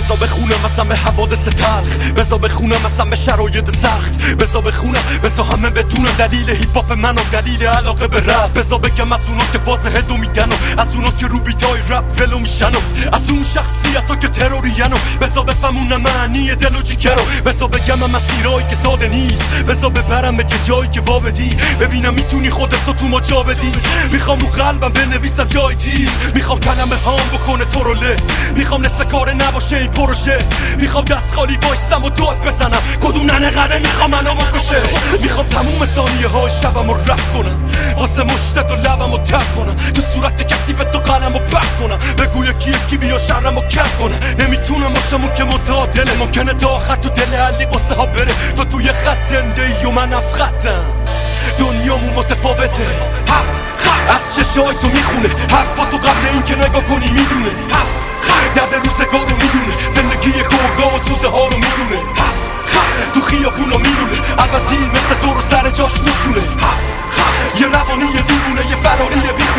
بزا بخونم مثلا به حوادث تلخ. بزا بخونم مثلا به شرایط سخت. بزا بخونم بزا همه بدونم دلیل هیپ من و دلیل علاقه به رپ. بزا بگم از اونا که فاز هدو میدن و از اونا که رو بیتای رپ ولو میشن و از اون شخصیت ها که تروریان و بزا بفهمون معنی دل و جیگر بزا بگم مسیرهایی که ساده نیست. بزا ببرم به جایی که وابدی. ببینم می‌تونی خودت تو ما جا بدی. می‌خوام رو قلبم بنویسم جای تیر. می‌خوام کلمه هام بکنه تو رو می‌خوام نصف کار نباشه پروژه می‌خوام دست خالی وایستم و داد بزنم. کدوم ننه می‌خوام منو بکشه. می‌خوام تموم ثانیه های شبم رو رفت کنم. واسه مشتت و لبم رو تب کنم. تو صورت کسی به تو قلم رو پک کنم. بگو یکی یکی بیا شرم رو کم کنم نمی‌تونم باشم که متعادله. ممکنه تا آخر تو دل علی قصه ها بره. تو توی خط زنده ای و من افخطم. دنیامون متفاوته. از چشای تو می‌خونه. حرفا تو قبل اینکه نگاه کنی می‌دونه. درد روزگار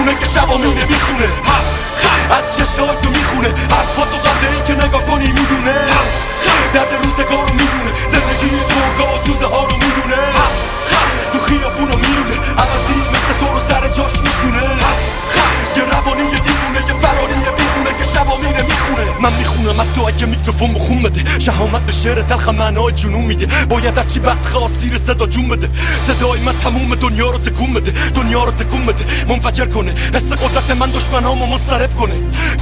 بیخونه که شبا میره می‌خونه میکروفون بخون بده شهامت به شعر تلخ معنای جنون میده باید هرچی بد خواستیر صدا جون بده. صدای من تموم دنیا رو تکون بده. دنیا رو تکون بده. منفجر کنه. حس قدرت من دشمنامو مسترب کنه.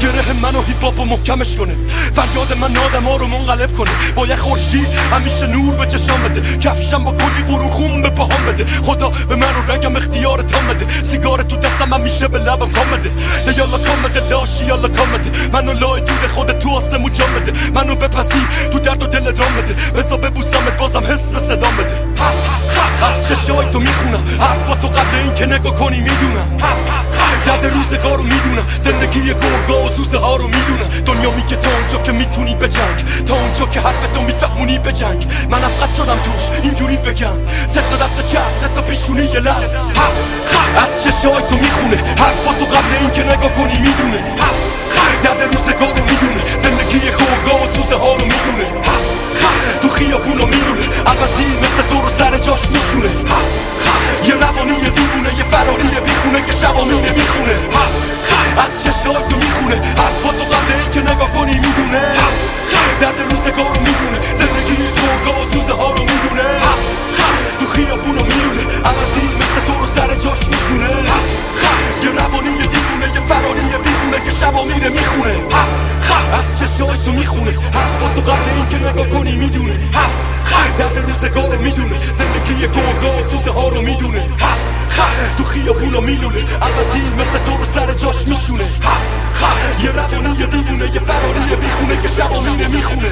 گره منو هیپ هاپو محکمش کنه. فریاد من آدم ها رو منقلب کنه. باید خورشید همیشه نور به چشام بده. کفشم با کلی قروخون به پاهام بده. خدا به من رو رگم اختیار تام بده. سیگار تو دستم همیشه به لبم کام بده. یالا کام بده. لاشی یالا کام بده. منو لای دود خود تو آسمو جام بده. منو بپسی تو درد و دل دام بده بزا ببوسمت بازم حس به صدام بده از چشای تو می‌خونم. حرفا تو قبل این که نگاه کنی می‌دونم. درد روزگار رو می‌دونم. زندگی گرگا و زوزه ها رو می‌دونم. دنیا میگه تا اونجا که می‌تونی بجنگ تا اونجا که حرفتو میفهمونی بجنگ من افقد شدم توش. اینجوری بگم. زد دست چپ زد پیشونی یه لب. از چشای تو می‌خونه. حرفا تو قبل این که نگاه کنی می‌دونه. تو می‌خونه حرفا تو قبل این که نگاه کنی می‌دونه. درد روزگار رو می‌دونه. زندگی گرگا و سوزه ها رو می‌دونه. تو خیابون رو میلونه عوضی مثل تو رو سر جاش میشونه. یه روانی یه دیونه یه فراری بیخونه که شبا میره می‌خونه.